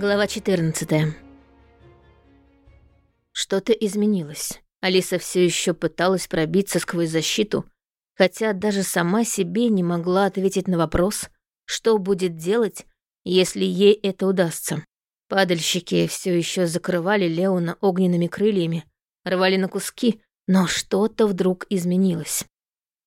Глава 14. Что-то изменилось. Алиса все еще пыталась пробиться сквозь защиту, хотя даже сама себе не могла ответить на вопрос, что будет делать, если ей это удастся. Падальщики все еще закрывали Леона огненными крыльями, рвали на куски, но что-то вдруг изменилось.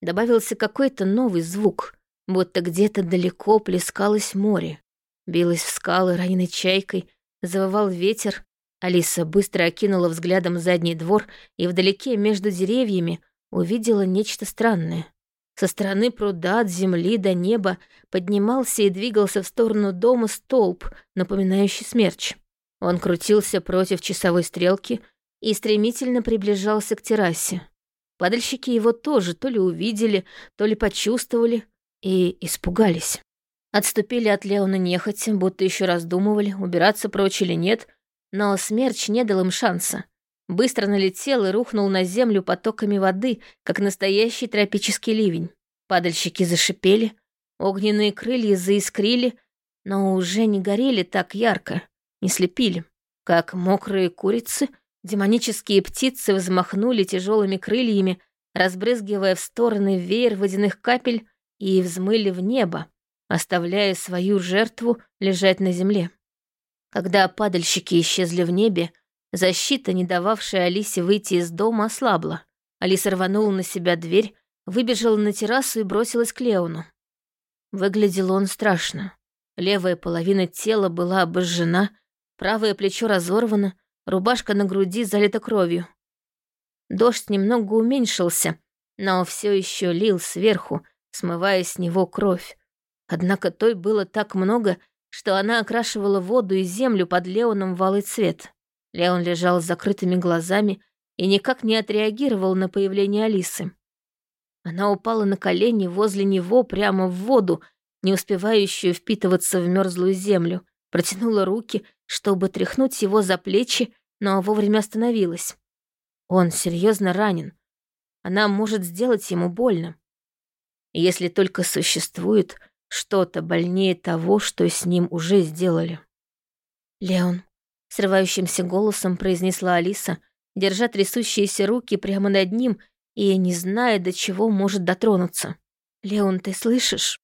Добавился какой-то новый звук, будто где-то далеко плескалось море. Билось в скалы раненой чайкой, завывал ветер. Алиса быстро окинула взглядом задний двор и вдалеке между деревьями увидела нечто странное. Со стороны пруда от земли до неба поднимался и двигался в сторону дома столб, напоминающий смерч. Он крутился против часовой стрелки и стремительно приближался к террасе. Падальщики его тоже то ли увидели, то ли почувствовали и испугались. Отступили от Леона нехотя, будто еще раздумывали, убираться прочь или нет, но смерч не дал им шанса. Быстро налетел и рухнул на землю потоками воды, как настоящий тропический ливень. Падальщики зашипели, огненные крылья заискрили, но уже не горели так ярко, не слепили. Как мокрые курицы — Демонические птицы взмахнули тяжелыми крыльями, разбрызгивая в стороны веер водяных капель и взмыли в небо, оставляя свою жертву лежать на земле. Когда падальщики исчезли в небе, защита, не дававшая Алисе выйти из дома, ослабла. Алиса рванула на себя дверь, выбежала на террасу и бросилась к Леону. Выглядел он страшно. Левая половина тела была обожжена, правое плечо разорвано, Рубашка на груди залита кровью. Дождь немного уменьшился, но все еще лил сверху, смывая с него кровь. Однако той было так много, что она окрашивала воду и землю под Леоном в алый цвет. Леон лежал с закрытыми глазами и никак не отреагировал на появление Алисы. Она упала на колени возле него прямо в воду, не успевающую впитываться в мерзлую землю, протянула руки, чтобы тряхнуть его за плечи, но вовремя остановилась. Он серьезно ранен. Она может сделать ему больно. Если только существует что-то больнее того, что с ним уже сделали. «Леон», — срывающимся голосом произнесла Алиса, держа трясущиеся руки прямо над ним и не зная, до чего может дотронуться. «Леон, ты слышишь?»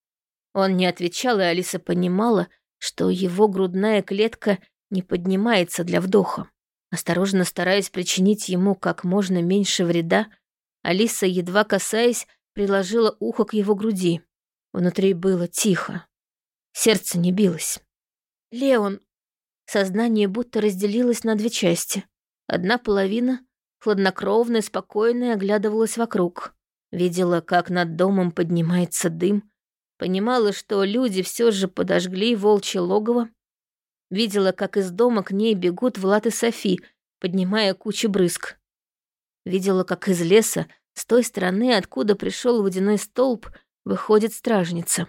Он не отвечал, и Алиса понимала, что его грудная клетка не поднимается для вдоха. Осторожно стараясь причинить ему как можно меньше вреда, Алиса, едва касаясь, приложила ухо к его груди. Внутри было тихо. Сердце не билось. «Леон!» Сознание будто разделилось на две части. Одна половина, хладнокровная, спокойная, оглядывалась вокруг. Видела, как над домом поднимается дым, Понимала, что люди все же подожгли волчье логово. Видела, как из дома к ней бегут Влад и Софи, поднимая кучу брызг. Видела, как из леса, с той стороны, откуда пришел водяной столб, выходит стражница.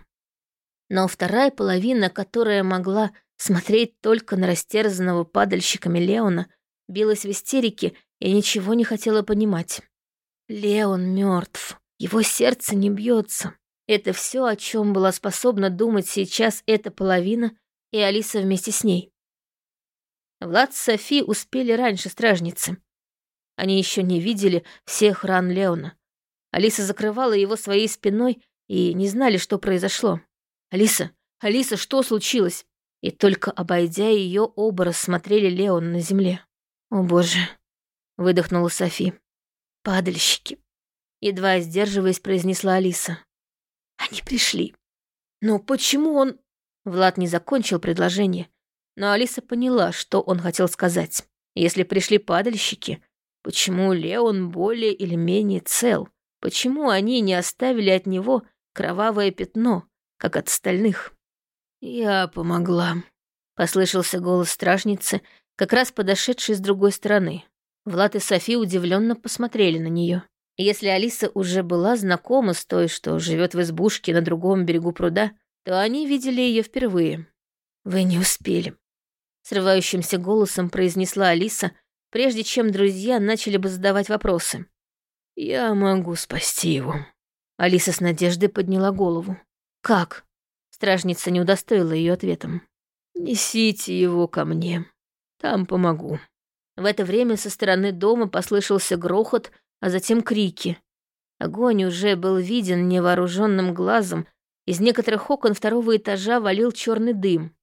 Но вторая половина, которая могла смотреть только на растерзанного падальщиками Леона, билась в истерике и ничего не хотела понимать. Леон мертв, его сердце не бьется. Это все, о чем была способна думать сейчас эта половина и Алиса вместе с ней. Влад с Софи успели раньше стражницы. Они еще не видели всех ран Леона. Алиса закрывала его своей спиной и не знали, что произошло. «Алиса! Алиса, что случилось?» И только обойдя ее, оба рассмотрели Леона на земле. «О боже!» — выдохнула Софи. «Падальщики!» Едва сдерживаясь, произнесла Алиса. Они пришли. Но почему он... Влад не закончил предложение, но Алиса поняла, что он хотел сказать. Если пришли падальщики, почему Леон более или менее цел? Почему они не оставили от него кровавое пятно, как от остальных? «Я помогла», — послышался голос стражницы, как раз подошедший с другой стороны. Влад и Софи удивленно посмотрели на нее. Если Алиса уже была знакома с той, что живет в избушке на другом берегу пруда, то они видели ее впервые. «Вы не успели», — срывающимся голосом произнесла Алиса, прежде чем друзья начали бы задавать вопросы. «Я могу спасти его». Алиса с надеждой подняла голову. «Как?» Стражница не удостоила ее ответом. Несите его ко мне. Там помогу». В это время со стороны дома послышался грохот, а затем крики. Огонь уже был виден невооруженным глазом, из некоторых окон второго этажа валил черный дым.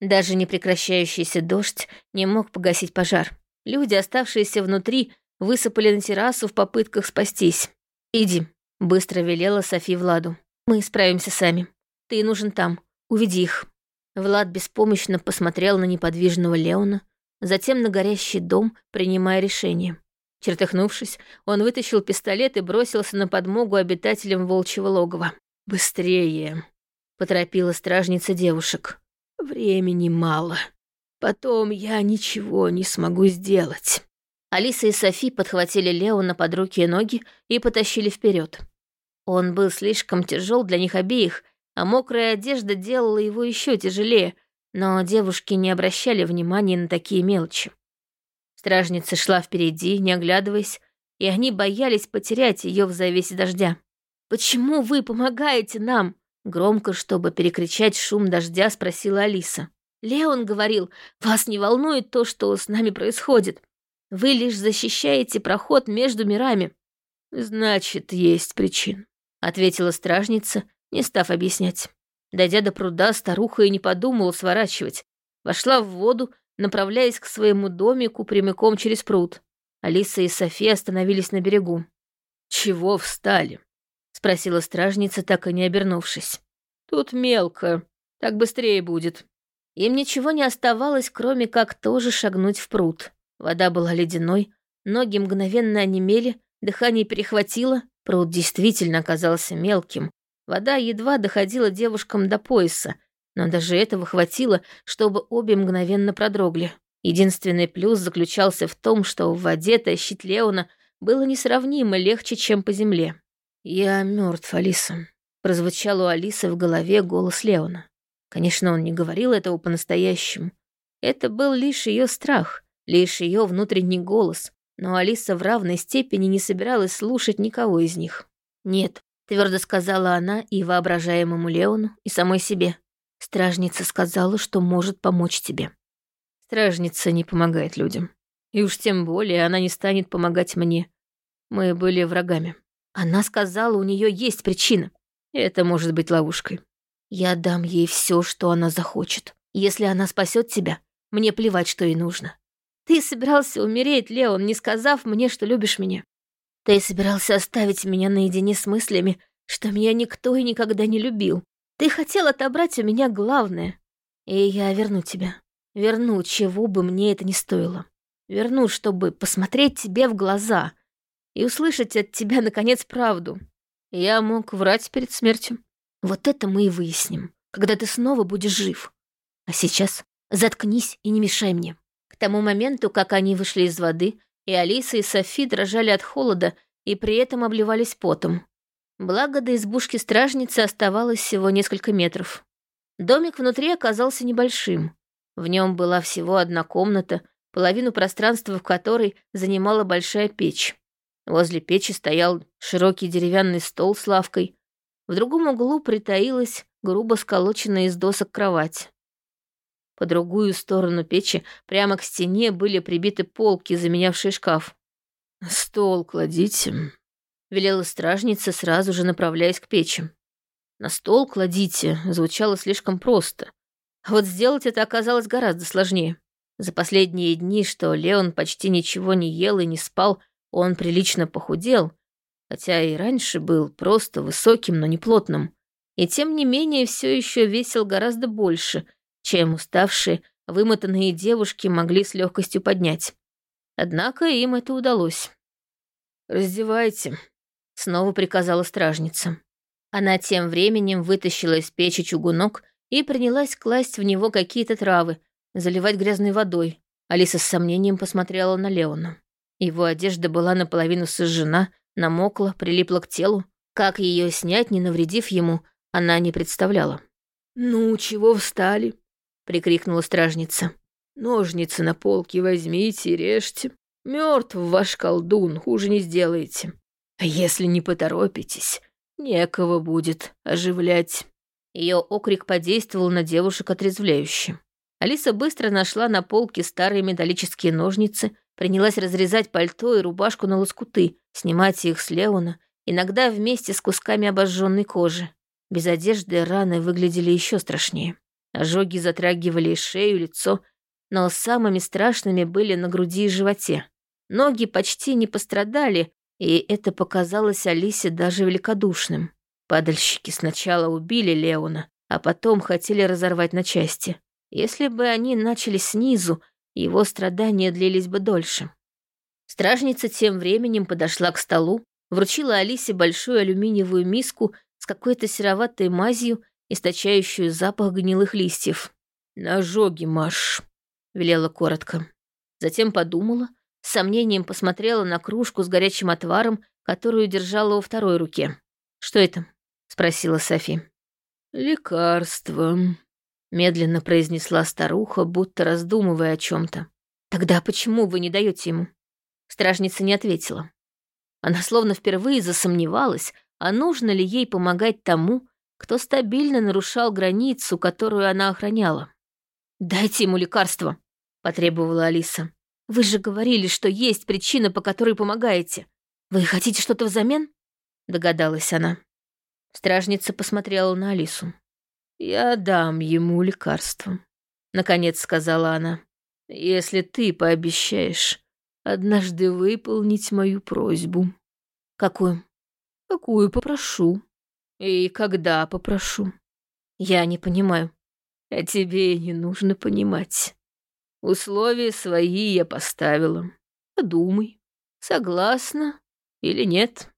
Даже непрекращающийся дождь не мог погасить пожар. Люди, оставшиеся внутри, высыпали на террасу в попытках спастись. «Иди», — быстро велела Софи Владу. «Мы справимся сами. Ты нужен там. Уведи их». Влад беспомощно посмотрел на неподвижного Леона, затем на горящий дом, принимая решение. Чертыхнувшись, он вытащил пистолет и бросился на подмогу обитателям волчьего логова. «Быстрее!» — поторопила стражница девушек. Времени мало. Потом я ничего не смогу сделать. Алиса и Софи подхватили Леона под руки и ноги и потащили вперед. Он был слишком тяжел для них обеих, а мокрая одежда делала его еще тяжелее, но девушки не обращали внимания на такие мелочи. Стражница шла впереди, не оглядываясь, и они боялись потерять ее в завесе дождя. «Почему вы помогаете нам?» Громко, чтобы перекричать шум дождя, спросила Алиса. Леон говорил, вас не волнует то, что с нами происходит. Вы лишь защищаете проход между мирами. Значит, есть причин, ответила стражница, не став объяснять. Дойдя до пруда, старуха и не подумала сворачивать. Вошла в воду, направляясь к своему домику прямиком через пруд. Алиса и София остановились на берегу. «Чего встали?» — спросила стражница, так и не обернувшись. «Тут мелко. Так быстрее будет». Им ничего не оставалось, кроме как тоже шагнуть в пруд. Вода была ледяной, ноги мгновенно онемели, дыхание перехватило, пруд действительно оказался мелким. Вода едва доходила девушкам до пояса, но даже этого хватило, чтобы обе мгновенно продрогли. Единственный плюс заключался в том, что в воде тащить Леона было несравнимо легче, чем по земле. «Я мертв, Алиса», — прозвучал у Алисы в голове голос Леона. Конечно, он не говорил этого по-настоящему. Это был лишь ее страх, лишь ее внутренний голос, но Алиса в равной степени не собиралась слушать никого из них. «Нет», — твердо сказала она и воображаемому Леону, и самой себе. «Стражница сказала, что может помочь тебе». Стражница не помогает людям. И уж тем более она не станет помогать мне. Мы были врагами. Она сказала, у нее есть причина. Это может быть ловушкой. Я дам ей все, что она захочет. Если она спасет тебя, мне плевать, что ей нужно. Ты собирался умереть, Леон, не сказав мне, что любишь меня. Ты собирался оставить меня наедине с мыслями, что меня никто и никогда не любил. Ты хотел отобрать у меня главное. И я верну тебя. Верну, чего бы мне это ни стоило. Верну, чтобы посмотреть тебе в глаза — и услышать от тебя, наконец, правду. Я мог врать перед смертью. Вот это мы и выясним, когда ты снова будешь жив. А сейчас заткнись и не мешай мне. К тому моменту, как они вышли из воды, и Алиса, и Софи дрожали от холода и при этом обливались потом. Благо, до избушки стражницы оставалось всего несколько метров. Домик внутри оказался небольшим. В нем была всего одна комната, половину пространства в которой занимала большая печь. Возле печи стоял широкий деревянный стол с лавкой. В другом углу притаилась грубо сколоченная из досок кровать. По другую сторону печи, прямо к стене, были прибиты полки, заменявшие шкаф. «Стол кладите», — велела стражница, сразу же направляясь к печи. «На стол кладите» звучало слишком просто. А вот сделать это оказалось гораздо сложнее. За последние дни, что Леон почти ничего не ел и не спал, он прилично похудел, хотя и раньше был просто высоким, но не плотным, и тем не менее все еще весил гораздо больше, чем уставшие, вымотанные девушки могли с легкостью поднять. Однако им это удалось. «Раздевайте», — снова приказала стражница. Она тем временем вытащила из печи чугунок и принялась класть в него какие-то травы, заливать грязной водой. Алиса с сомнением посмотрела на Леона. Его одежда была наполовину сожжена, намокла, прилипла к телу. Как ее снять, не навредив ему, она не представляла. «Ну, чего встали?» — прикрикнула стражница. «Ножницы на полке возьмите и режьте. Мертв ваш колдун, хуже не сделаете. А если не поторопитесь, некого будет оживлять». Ее окрик подействовал на девушек отрезвляюще. Алиса быстро нашла на полке старые металлические ножницы, принялась разрезать пальто и рубашку на лоскуты, снимать их с Леона, иногда вместе с кусками обожженной кожи. Без одежды раны выглядели еще страшнее. Ожоги затрагивали шею, лицо, но самыми страшными были на груди и животе. Ноги почти не пострадали, и это показалось Алисе даже великодушным. Падальщики сначала убили Леона, а потом хотели разорвать на части. Если бы они начали снизу, его страдания длились бы дольше. Стражница тем временем подошла к столу, вручила Алисе большую алюминиевую миску с какой-то сероватой мазью, источающую запах гнилых листьев. «Ножоги, Маш», — велела коротко. Затем подумала, с сомнением посмотрела на кружку с горячим отваром, которую держала во второй руке. «Что это?» — спросила Софи. «Лекарство», — медленно произнесла старуха, будто раздумывая о чем то «Тогда почему вы не даете ему?» Стражница не ответила. Она словно впервые засомневалась, а нужно ли ей помогать тому, кто стабильно нарушал границу, которую она охраняла. «Дайте ему лекарство», — потребовала Алиса. «Вы же говорили, что есть причина, по которой помогаете. Вы хотите что-то взамен?» — догадалась она. Стражница посмотрела на Алису. «Я дам ему лекарство», — наконец сказала она. «Если ты пообещаешь однажды выполнить мою просьбу». «Какую?» «Какую попрошу. И когда попрошу». «Я не понимаю». «А тебе не нужно понимать. Условия свои я поставила. Подумай, согласна или нет?»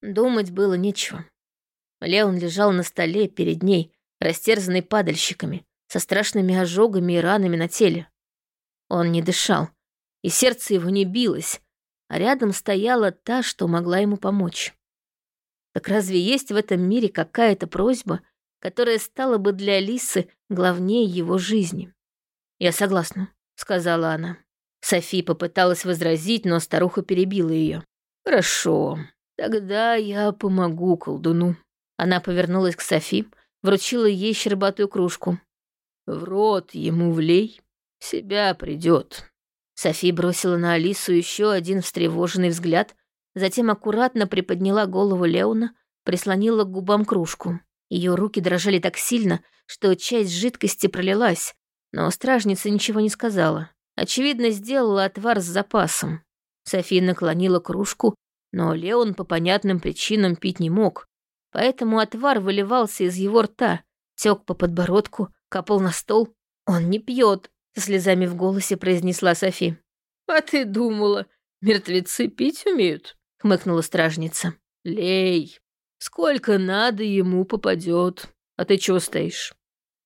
Думать было нечего. Леон лежал на столе перед ней, растерзанный падальщиками, со страшными ожогами и ранами на теле. Он не дышал, и сердце его не билось, а рядом стояла та, что могла ему помочь. Так разве есть в этом мире какая-то просьба, которая стала бы для Алисы главнее его жизни? «Я согласна», — сказала она. Софи попыталась возразить, но старуха перебила ее. «Хорошо, тогда я помогу колдуну». Она повернулась к Софи, вручила ей щербатую кружку. «В рот ему влей, себя придет. Софи бросила на Алису еще один встревоженный взгляд, затем аккуратно приподняла голову Леона, прислонила к губам кружку. Ее руки дрожали так сильно, что часть жидкости пролилась, но стражница ничего не сказала. Очевидно, сделала отвар с запасом. Софи наклонила кружку, но Леон по понятным причинам пить не мог, поэтому отвар выливался из его рта, тек по подбородку, капал на стол. «Он не пьет», — со слезами в голосе произнесла Софи. «А ты думала, мертвецы пить умеют?» — хмыкнула стражница. «Лей, сколько надо ему попадет. А ты чего стоишь?»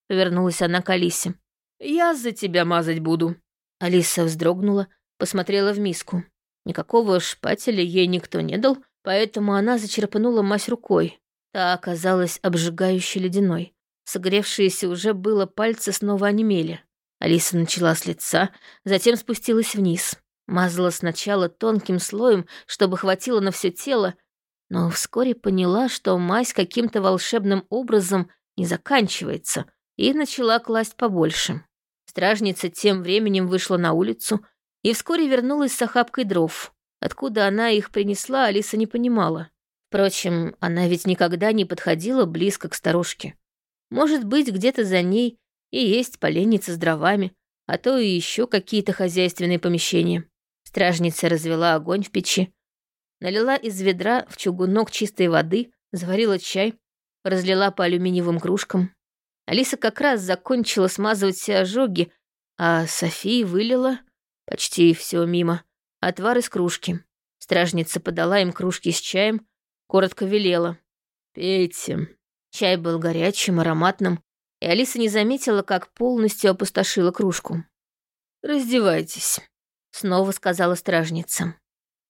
Повернулась она к Алисе. «Я за тебя мазать буду». Алиса вздрогнула, посмотрела в миску. Никакого шпателя ей никто не дал, поэтому она зачерпнула мазь рукой. Та оказалась обжигающе ледяной. Согревшиеся уже было пальцы снова онемели. Алиса начала с лица, затем спустилась вниз. Мазала сначала тонким слоем, чтобы хватило на все тело, но вскоре поняла, что мазь каким-то волшебным образом не заканчивается, и начала класть побольше. Стражница тем временем вышла на улицу и вскоре вернулась с охапкой дров. Откуда она их принесла, Алиса не понимала. Впрочем, она ведь никогда не подходила близко к старушке. Может быть, где-то за ней и есть поленница с дровами, а то и еще какие-то хозяйственные помещения. Стражница развела огонь в печи, налила из ведра в чугунок чистой воды, заварила чай, разлила по алюминиевым кружкам. Алиса как раз закончила смазывать все ожоги, а София вылила почти все мимо отвар из кружки. Стражница подала им кружки с чаем, коротко велела. «Пейте». Чай был горячим, ароматным, и Алиса не заметила, как полностью опустошила кружку. «Раздевайтесь», — снова сказала стражница.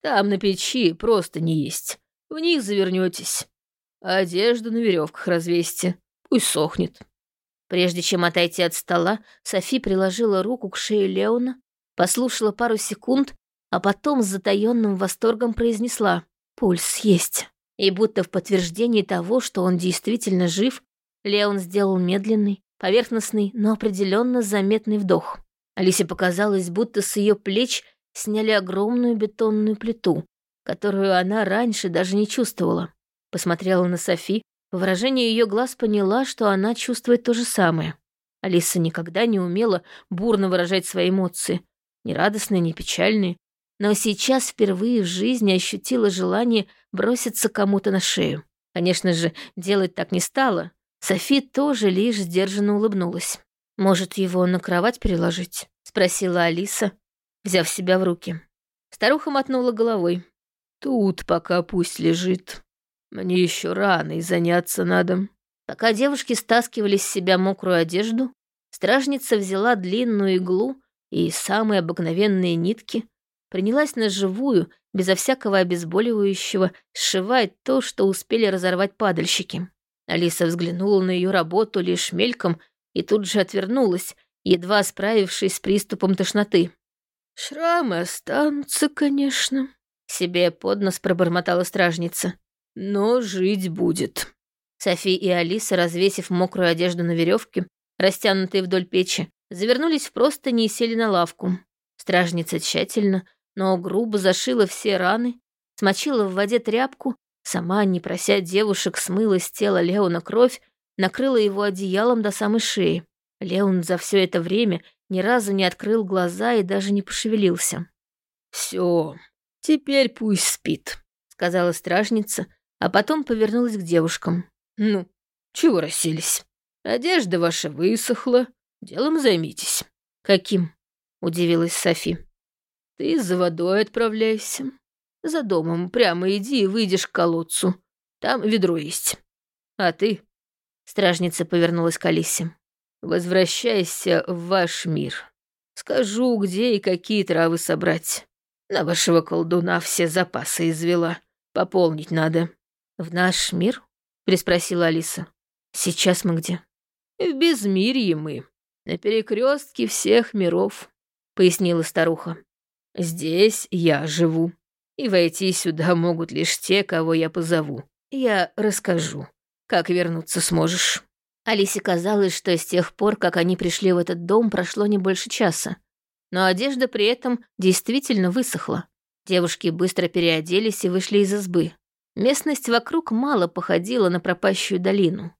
«Там на печи просто не есть. В них завернетесь. Одежду на веревках развесьте. Пусть сохнет». Прежде чем отойти от стола, Софи приложила руку к шее Леона, послушала пару секунд, а потом с затаённым восторгом произнесла «Пульс есть». И будто в подтверждении того, что он действительно жив, Леон сделал медленный, поверхностный, но определенно заметный вдох. Алисе показалось, будто с ее плеч сняли огромную бетонную плиту, которую она раньше даже не чувствовала. Посмотрела на Софи, по выражению ее глаз поняла, что она чувствует то же самое. Алиса никогда не умела бурно выражать свои эмоции, ни радостные, ни печальные, но сейчас впервые в жизни ощутила желание броситься кому-то на шею. Конечно же, делать так не стала. Софи тоже лишь сдержанно улыбнулась. «Может, его на кровать переложить?» — спросила Алиса, взяв себя в руки. Старуха мотнула головой. «Тут пока пусть лежит. Мне еще рано и заняться надо». Пока девушки стаскивали с себя мокрую одежду, стражница взяла длинную иглу и самые обыкновенные нитки, принялась на живую, безо всякого обезболивающего, сшивать то, что успели разорвать падальщики. Алиса взглянула на ее работу лишь мельком и тут же отвернулась, едва справившись с приступом тошноты. «Шрамы останутся, конечно», — себе под нос пробормотала стражница. «Но жить будет». Софи и Алиса, развесив мокрую одежду на веревке, растянутые вдоль печи, завернулись в простыни и сели на лавку. Стражница тщательно, но грубо зашила все раны, смочила в воде тряпку, сама, не прося девушек, смыла с тела Леона кровь, накрыла его одеялом до самой шеи. Леон за все это время ни разу не открыл глаза и даже не пошевелился. Все, теперь пусть спит», — сказала стражница, а потом повернулась к девушкам. «Ну, чего расселись? Одежда ваша высохла, делом займитесь». «Каким?» — удивилась Софи. Ты за водой отправляйся. За домом прямо иди и выйдешь к колодцу. Там ведро есть. А ты...» Стражница повернулась к Алисе. «Возвращайся в ваш мир. Скажу, где и какие травы собрать. На вашего колдуна все запасы извела. Пополнить надо». «В наш мир?» — переспросила Алиса. «Сейчас мы где?» «В безмирье мы. На перекрестке всех миров», — пояснила старуха. Здесь я живу, и войти сюда могут лишь те, кого я позову. Я расскажу, как вернуться сможешь». Алисе казалось, что с тех пор, как они пришли в этот дом, прошло не больше часа. Но одежда при этом действительно высохла. Девушки быстро переоделись и вышли из избы. Местность вокруг мало походила на пропащую долину.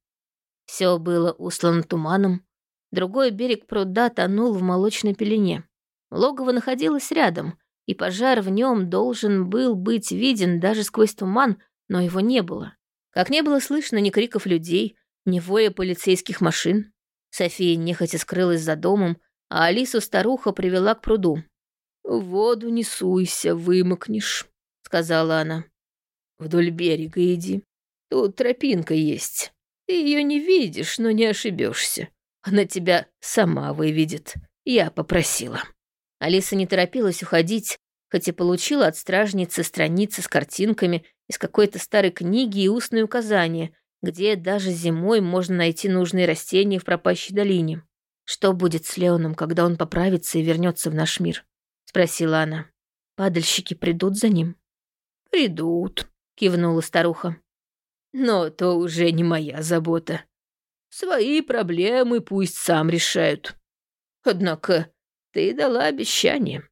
Все было услано туманом. Другой берег пруда тонул в молочной пелене. Логово находилось рядом, и пожар в нем должен был быть виден даже сквозь туман, но его не было. Как не было слышно ни криков людей, ни воя полицейских машин. София нехотя скрылась за домом, а Алису старуха привела к пруду. «В воду не суйся, вымокнешь», — сказала она. «Вдоль берега иди. Тут тропинка есть. Ты ее не видишь, но не ошибешься. Она тебя сама выведет. Я попросила». Алиса не торопилась уходить, хоть и получила от стражницы страницы с картинками из какой-то старой книги и устные указания, где даже зимой можно найти нужные растения в пропащей долине. «Что будет с Леоном, когда он поправится и вернется в наш мир?» — спросила она. «Падальщики придут за ним?» «Придут», — кивнула старуха. «Но то уже не моя забота. Свои проблемы пусть сам решают. Однако ты дала обещание.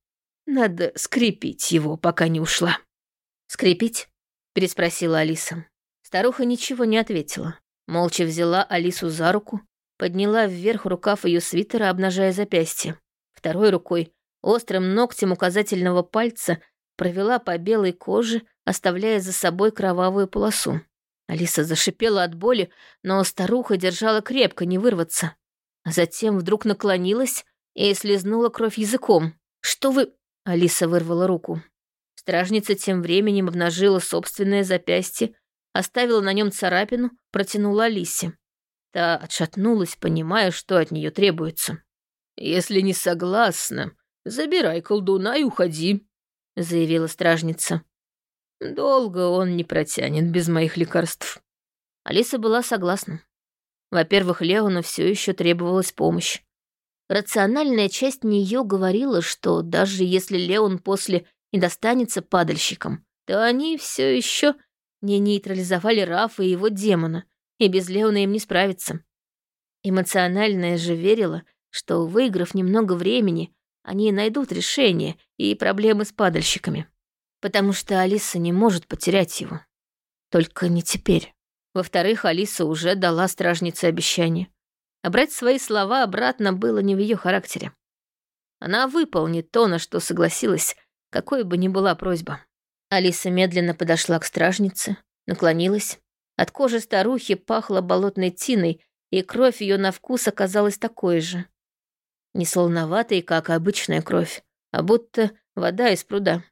Надо скрепить его, пока не ушла». «Скрепить?» — переспросила Алиса. Старуха ничего не ответила. Молча взяла Алису за руку, подняла вверх рукав ее свитера, обнажая запястье. Второй рукой, острым ногтем указательного пальца, провела по белой коже, оставляя за собой кровавую полосу. Алиса зашипела от боли, но старуха держала крепко, не вырваться. А затем вдруг наклонилась и слезнула кровь языком. «Что вы...» — Алиса вырвала руку. Стражница тем временем обнажила собственное запястье, оставила на нем царапину, протянула Алисе. Та отшатнулась, понимая, что от нее требуется. «Если не согласна, забирай колдуна и уходи», — заявила стражница. «Долго он не протянет без моих лекарств». Алиса была согласна. Во-первых, Леону все еще требовалась помощь. Рациональная часть нее говорила, что даже если Леон после и достанется падальщикам, то они все еще не нейтрализовали Рафа и его демона, и без Леона им не справиться. Эмоциональная же верила, что, выиграв немного времени, они найдут решение и проблемы с падальщиками. Потому что Алиса не может потерять его. Только не теперь. Во-вторых, Алиса уже дала стражнице обещание. А брать свои слова обратно было не в ее характере. Она выполнит то, на что согласилась, какой бы ни была просьба. Алиса медленно подошла к стражнице, наклонилась. От кожи старухи пахло болотной тиной, и кровь ее на вкус оказалась такой же. Не солоноватой, как обычная кровь, а будто вода из пруда.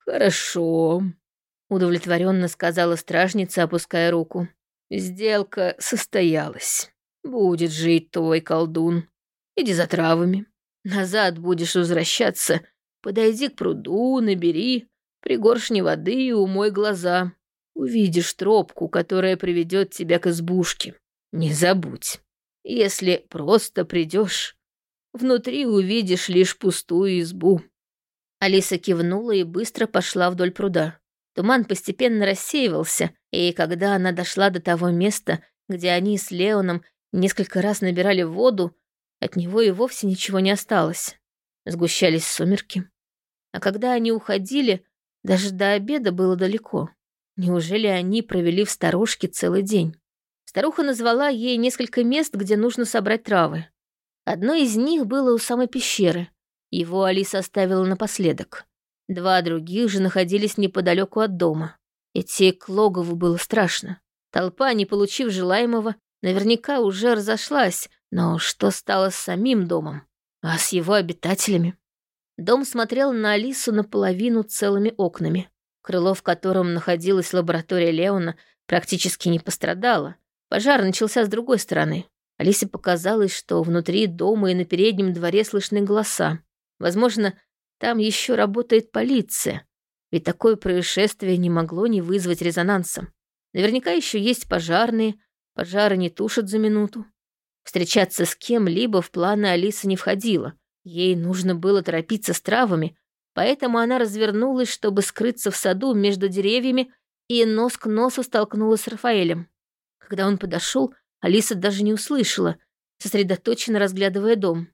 «Хорошо», — удовлетворенно сказала стражница, опуская руку. «Сделка состоялась. Будет жить твой колдун. Иди за травами. Назад будешь возвращаться. Подойди к пруду, набери пригоршни воды и умой глаза. Увидишь тропку, которая приведет тебя к избушке. Не забудь. Если просто придешь, Внутри увидишь лишь пустую избу». Алиса кивнула и быстро пошла вдоль пруда. Туман постепенно рассеивался, и когда она дошла до того места, где они с Леоном несколько раз набирали воду, от него и вовсе ничего не осталось. Сгущались сумерки. А когда они уходили, даже до обеда было далеко. Неужели они провели в сторожке целый день? Старуха назвала ей несколько мест, где нужно собрать травы. Одно из них было у самой пещеры. Его Алиса оставила напоследок. Два других же находились неподалеку от дома. Идти к логову было страшно. Толпа, не получив желаемого, наверняка уже разошлась, но что стало с самим домом? А с его обитателями? Дом смотрел на Алису наполовину целыми окнами. Крыло, в котором находилась лаборатория Леона, практически не пострадало. Пожар начался с другой стороны. Алисе показалось, что внутри дома и на переднем дворе слышны голоса. Возможно, там еще работает полиция, ведь такое происшествие не могло не вызвать резонанса. Наверняка еще есть пожарные, пожары не тушат за минуту. Встречаться с кем-либо в планы Алисы не входило. Ей нужно было торопиться с травами, поэтому она развернулась, чтобы скрыться в саду между деревьями, и нос к носу столкнулась с Рафаэлем. Когда он подошел, Алиса даже не услышала, сосредоточенно разглядывая дом.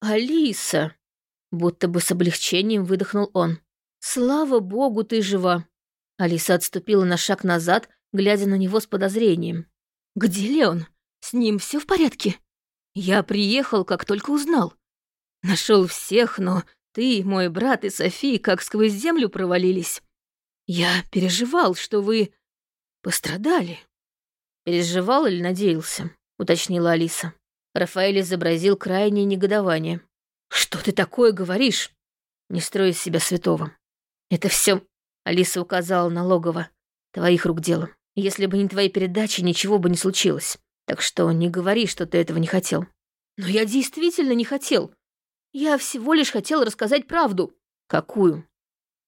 «Алиса!» — будто бы с облегчением выдохнул он. «Слава богу, ты жива!» Алиса отступила на шаг назад, глядя на него с подозрением. «Где Леон? С ним все в порядке? Я приехал, как только узнал. Нашел всех, но ты, мой брат и Софи как сквозь землю провалились. Я переживал, что вы пострадали». «Переживал или надеялся?» — уточнила Алиса. Рафаэль изобразил крайнее негодование. «Что ты такое говоришь?» «Не строй из себя святого. Это все, Алиса указала на логово. «Твоих рук дело. Если бы не твои передачи, ничего бы не случилось. Так что не говори, что ты этого не хотел». «Но я действительно не хотел. Я всего лишь хотел рассказать правду». «Какую?»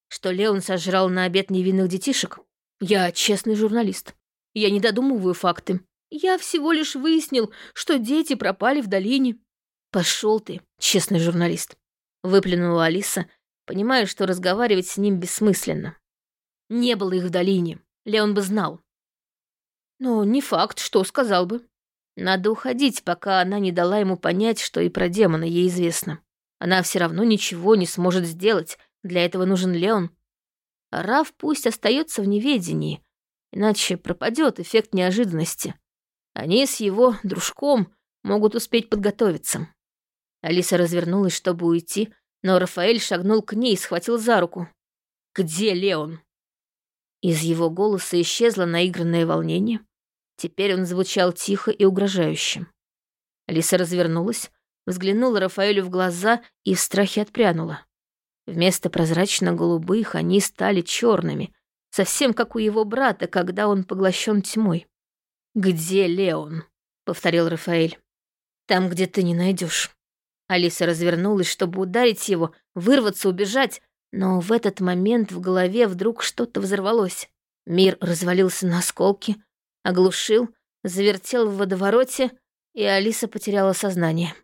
«Что Леон сожрал на обед невинных детишек. Я честный журналист. Я не додумываю факты. Я всего лишь выяснил, что дети пропали в долине. Пошел ты, честный журналист. Выплюнула Алиса, понимая, что разговаривать с ним бессмысленно. Не было их в долине. Леон бы знал. Но не факт, что сказал бы. Надо уходить, пока она не дала ему понять, что и про демона ей известно. Она все равно ничего не сможет сделать, для этого нужен Леон. А Раф пусть остается в неведении, Иначе пропадет эффект неожиданности. Они с его дружком могут успеть подготовиться. Алиса развернулась, чтобы уйти, но Рафаэль шагнул к ней и схватил за руку. «Где Леон?» Из его голоса исчезло наигранное волнение. Теперь он звучал тихо и угрожающе. Алиса развернулась, взглянула Рафаэлю в глаза и в страхе отпрянула. Вместо прозрачно-голубых они стали черными, совсем как у его брата, когда он поглощен тьмой. «Где Леон?» — повторил Рафаэль. «Там, где ты не найдешь. Алиса развернулась, чтобы ударить его, вырваться, убежать, но в этот момент в голове вдруг что-то взорвалось. Мир развалился на осколки, оглушил, завертел в водовороте, и Алиса потеряла сознание.